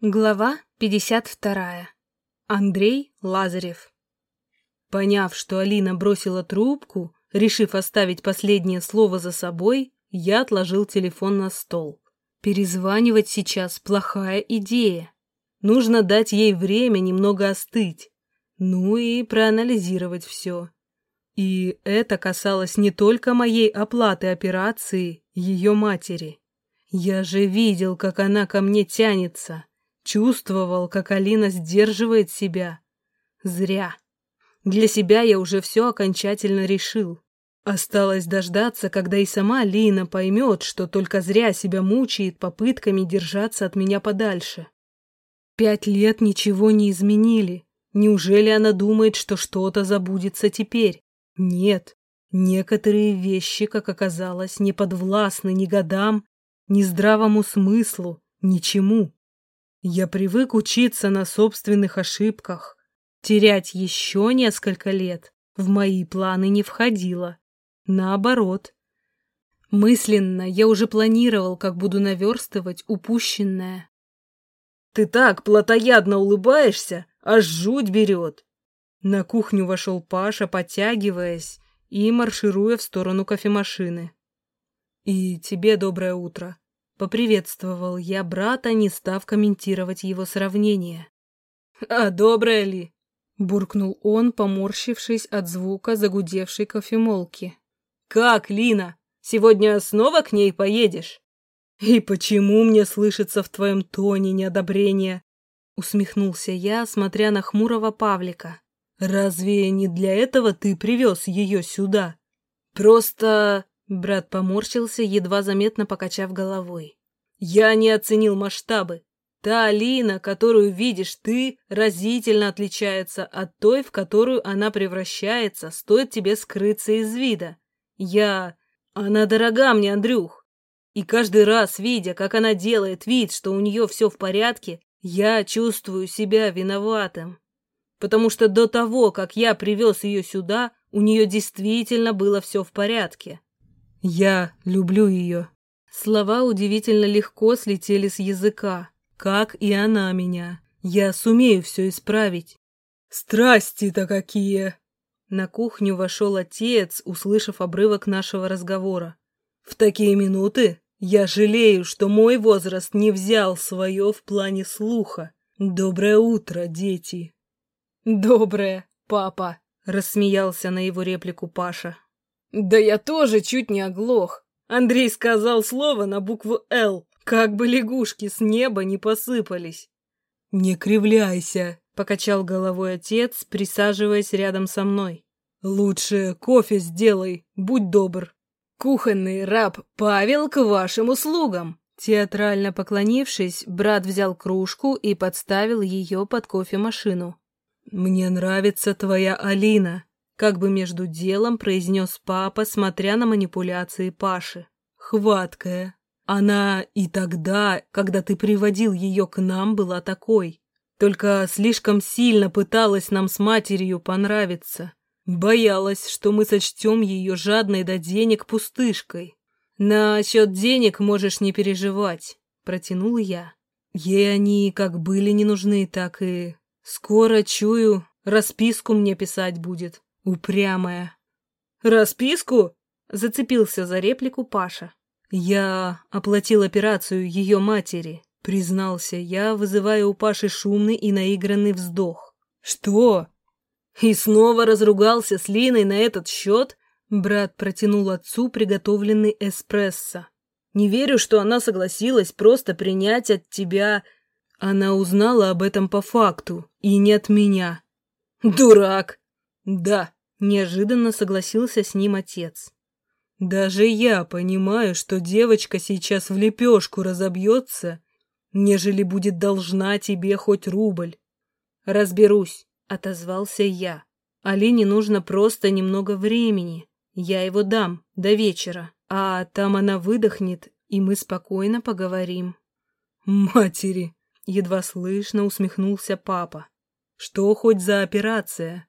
Глава 52. Андрей Лазарев. Поняв, что Алина бросила трубку, решив оставить последнее слово за собой, я отложил телефон на стол. Перезванивать сейчас плохая идея. Нужно дать ей время немного остыть. Ну и проанализировать все. И это касалось не только моей оплаты операции, ее матери. Я же видел, как она ко мне тянется. Чувствовал, как Алина сдерживает себя. Зря. Для себя я уже все окончательно решил. Осталось дождаться, когда и сама Лина поймет, что только зря себя мучает попытками держаться от меня подальше. Пять лет ничего не изменили. Неужели она думает, что что-то забудется теперь? Нет. Некоторые вещи, как оказалось, не подвластны ни годам, ни здравому смыслу, ничему. Я привык учиться на собственных ошибках. Терять еще несколько лет в мои планы не входило. Наоборот. Мысленно я уже планировал, как буду наверстывать упущенное. «Ты так плотоядно улыбаешься, аж жуть берет!» На кухню вошел Паша, подтягиваясь и маршируя в сторону кофемашины. «И тебе доброе утро», Поприветствовал я брата, не став комментировать его сравнение. «А доброе ли?» — буркнул он, поморщившись от звука загудевшей кофемолки. «Как, Лина? Сегодня снова к ней поедешь?» «И почему мне слышится в твоем тоне неодобрение?» — усмехнулся я, смотря на хмурого Павлика. «Разве не для этого ты привез ее сюда?» «Просто...» Брат поморщился, едва заметно покачав головой. «Я не оценил масштабы. Та Алина, которую видишь ты, разительно отличается от той, в которую она превращается, стоит тебе скрыться из вида. Я... Она дорога мне, Андрюх. И каждый раз, видя, как она делает вид, что у нее все в порядке, я чувствую себя виноватым. Потому что до того, как я привез ее сюда, у нее действительно было все в порядке. Я люблю ее. Слова удивительно легко слетели с языка, как и она меня. Я сумею все исправить. Страсти-то какие! На кухню вошел отец, услышав обрывок нашего разговора. В такие минуты я жалею, что мой возраст не взял свое в плане слуха. Доброе утро, дети. Доброе, папа, рассмеялся на его реплику Паша. Да я тоже чуть не оглох. Андрей сказал слово на букву «Л», как бы лягушки с неба не посыпались. «Не кривляйся», — покачал головой отец, присаживаясь рядом со мной. «Лучше кофе сделай, будь добр». «Кухонный раб Павел к вашим услугам!» Театрально поклонившись, брат взял кружку и подставил ее под кофемашину. «Мне нравится твоя Алина», как бы между делом произнес папа, смотря на манипуляции Паши. «Хваткая. Она и тогда, когда ты приводил ее к нам, была такой. Только слишком сильно пыталась нам с матерью понравиться. Боялась, что мы сочтем ее жадной до денег пустышкой. «Насчет денег можешь не переживать», — протянул я. Ей они как были не нужны, так и... Скоро, чую, расписку мне писать будет. Упрямая. «Расписку?» — зацепился за реплику Паша. «Я оплатил операцию ее матери», — признался я, вызывая у Паши шумный и наигранный вздох. «Что?» «И снова разругался с Линой на этот счет?» Брат протянул отцу приготовленный эспрессо. «Не верю, что она согласилась просто принять от тебя...» Она узнала об этом по факту, и не от меня. «Дурак!» «Да», — неожиданно согласился с ним отец. «Даже я понимаю, что девочка сейчас в лепешку разобьется, нежели будет должна тебе хоть рубль». «Разберусь», — отозвался я. «Алине нужно просто немного времени. Я его дам до вечера, а там она выдохнет, и мы спокойно поговорим». «Матери!» — едва слышно усмехнулся папа. «Что хоть за операция?»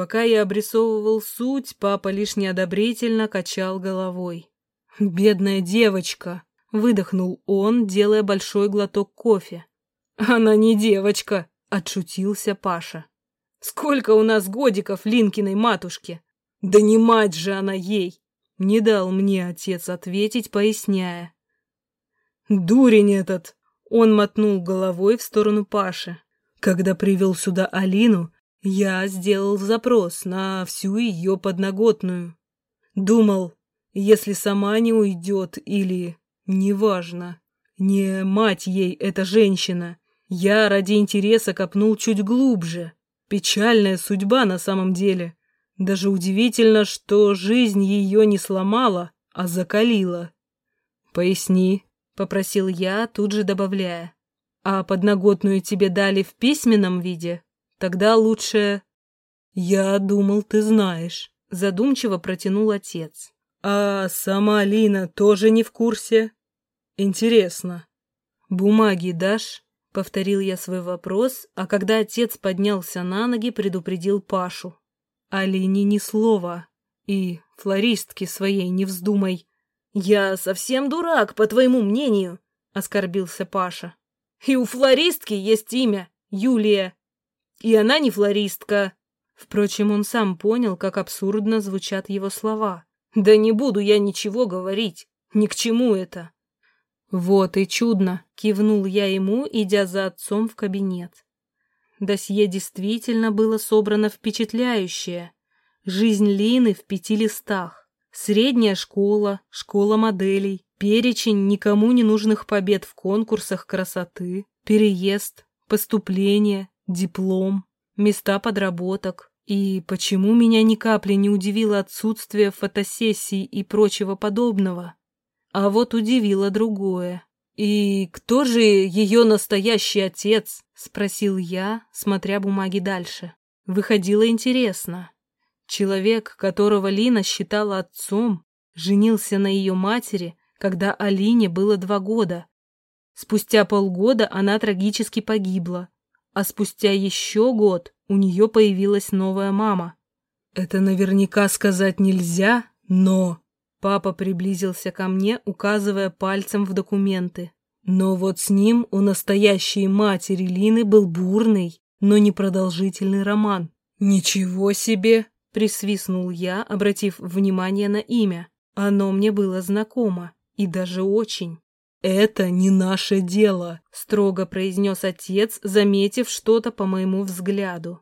Пока я обрисовывал суть, папа лишь неодобрительно качал головой. «Бедная девочка!» — выдохнул он, делая большой глоток кофе. Она не девочка, отшутился Паша. Сколько у нас годиков Линкиной матушке? Да не мать же она ей! Не дал мне отец ответить, поясняя. Дурень этот! Он мотнул головой в сторону Паши. Когда привел сюда Алину, я сделал запрос на всю ее подноготную. Думал, если сама не уйдет или... Неважно. Не мать ей эта женщина. Я ради интереса копнул чуть глубже. Печальная судьба на самом деле. Даже удивительно, что жизнь ее не сломала, а закалила. «Поясни», — попросил я, тут же добавляя. «А подноготную тебе дали в письменном виде? Тогда лучше...» «Я думал, ты знаешь», — задумчиво протянул отец. «А сама Лина тоже не в курсе?» «Интересно». «Бумаги дашь?» — повторил я свой вопрос, а когда отец поднялся на ноги, предупредил Пашу. «Алине ни слова. И флористке своей не вздумай». «Я совсем дурак, по твоему мнению», — оскорбился Паша. «И у флористки есть имя — Юлия. И она не флористка». Впрочем, он сам понял, как абсурдно звучат его слова. «Да не буду я ничего говорить. Ни к чему это». «Вот и чудно!» — кивнул я ему, идя за отцом в кабинет. Досье действительно было собрано впечатляющее. Жизнь Лины в пяти листах. Средняя школа, школа моделей, перечень никому не нужных побед в конкурсах красоты, переезд, поступление, диплом, места подработок. И почему меня ни капли не удивило отсутствие фотосессий и прочего подобного? А вот удивило другое. «И кто же ее настоящий отец?» — спросил я, смотря бумаги дальше. Выходило интересно. Человек, которого Лина считала отцом, женился на ее матери, когда Алине было два года. Спустя полгода она трагически погибла, а спустя еще год у нее появилась новая мама. Это наверняка сказать нельзя, но... Папа приблизился ко мне, указывая пальцем в документы. Но вот с ним у настоящей матери Лины был бурный, но непродолжительный роман. «Ничего себе!» — присвистнул я, обратив внимание на имя. Оно мне было знакомо, и даже очень. «Это не наше дело», — строго произнес отец, заметив что-то по моему взгляду.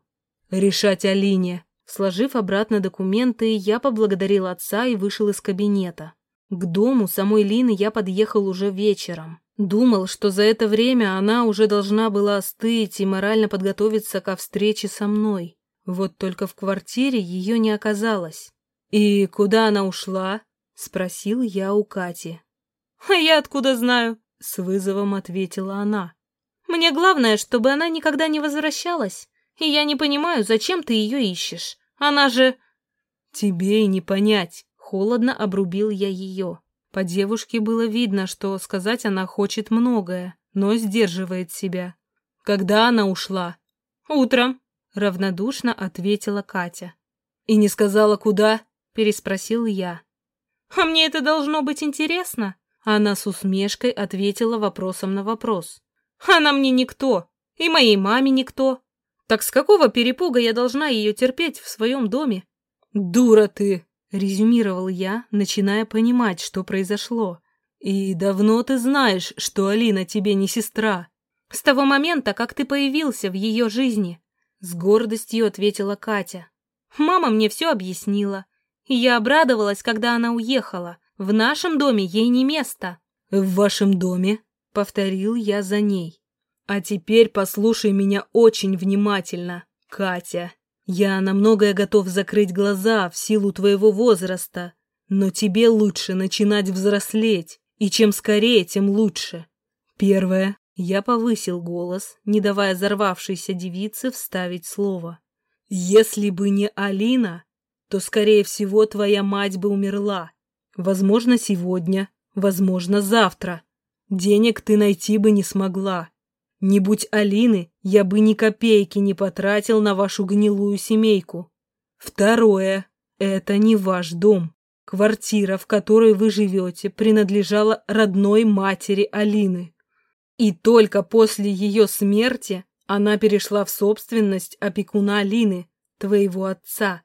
«Решать Алине. Сложив обратно документы, я поблагодарил отца и вышел из кабинета. К дому самой Лины я подъехал уже вечером. Думал, что за это время она уже должна была остыть и морально подготовиться ко встрече со мной. Вот только в квартире ее не оказалось. «И куда она ушла?» — спросил я у Кати. «А я откуда знаю?» — с вызовом ответила она. «Мне главное, чтобы она никогда не возвращалась. И я не понимаю, зачем ты ее ищешь. Она же...» «Тебе и не понять», — холодно обрубил я ее. По девушке было видно, что сказать она хочет многое, но сдерживает себя. «Когда она ушла?» «Утром», — равнодушно ответила Катя. «И не сказала, куда?» — переспросил я. «А мне это должно быть интересно?» Она с усмешкой ответила вопросом на вопрос. «Она мне никто, и моей маме никто. Так с какого перепуга я должна ее терпеть в своем доме? Дура ты, резюмировал я, начиная понимать, что произошло. И давно ты знаешь, что Алина тебе не сестра. С того момента, как ты появился в ее жизни, с гордостью ответила Катя. Мама мне все объяснила. И я обрадовалась, когда она уехала. В нашем доме ей не место. В вашем доме? Повторил я за ней. А теперь послушай меня очень внимательно, Катя. Я на многое готов закрыть глаза в силу твоего возраста, но тебе лучше начинать взрослеть, и чем скорее, тем лучше. Первое. Я повысил голос, не давая взорвавшейся девице вставить слово. Если бы не Алина, то, скорее всего, твоя мать бы умерла. Возможно, сегодня, возможно, завтра. Денег ты найти бы не смогла. Не будь Алины, я бы ни копейки не потратил на вашу гнилую семейку. Второе. Это не ваш дом. Квартира, в которой вы живете, принадлежала родной матери Алины. И только после ее смерти она перешла в собственность опекуна Лины, твоего отца.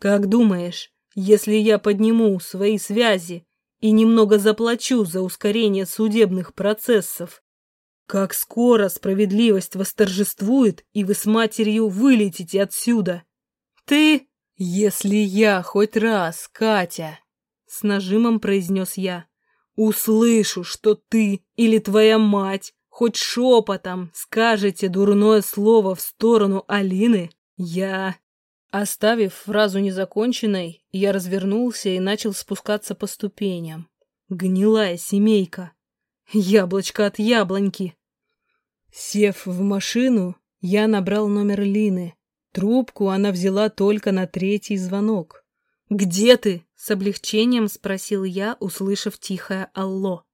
Как думаешь, если я подниму свои связи и немного заплачу за ускорение судебных процессов, как скоро справедливость восторжествует, и вы с матерью вылетите отсюда? Ты, если я хоть раз, Катя, с нажимом произнес я, услышу, что ты или твоя мать хоть шепотом скажете дурное слово в сторону Алины, я... Оставив фразу незаконченной, я развернулся и начал спускаться по ступеням. Гнилая семейка. Яблочко от яблоньки. Сев в машину, я набрал номер Лины. Трубку она взяла только на третий звонок. «Где ты?» — с облегчением спросил я, услышав тихое «Алло».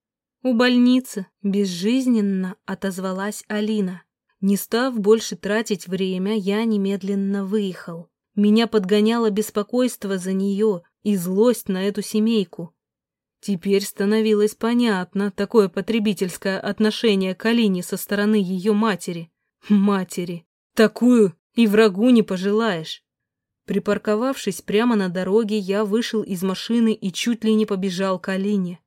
«У больницы», — безжизненно отозвалась Алина. Не став больше тратить время, я немедленно выехал. Меня подгоняло беспокойство за нее и злость на эту семейку. Теперь становилось понятно такое потребительское отношение к Алине со стороны ее матери. Матери. Такую и врагу не пожелаешь. Припарковавшись прямо на дороге, я вышел из машины и чуть ли не побежал к Алине.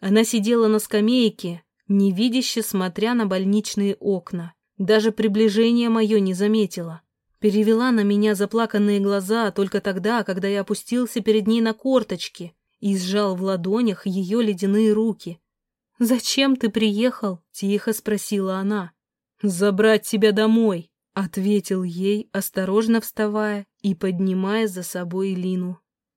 Она сидела на скамейке, невидяще смотря на больничные окна. Даже приближение мое не заметила. Перевела на меня заплаканные глаза только тогда, когда я опустился перед ней на корточки и сжал в ладонях ее ледяные руки. «Зачем ты приехал?» — тихо спросила она. «Забрать тебя домой», — ответил ей, осторожно вставая и поднимая за собой Лину.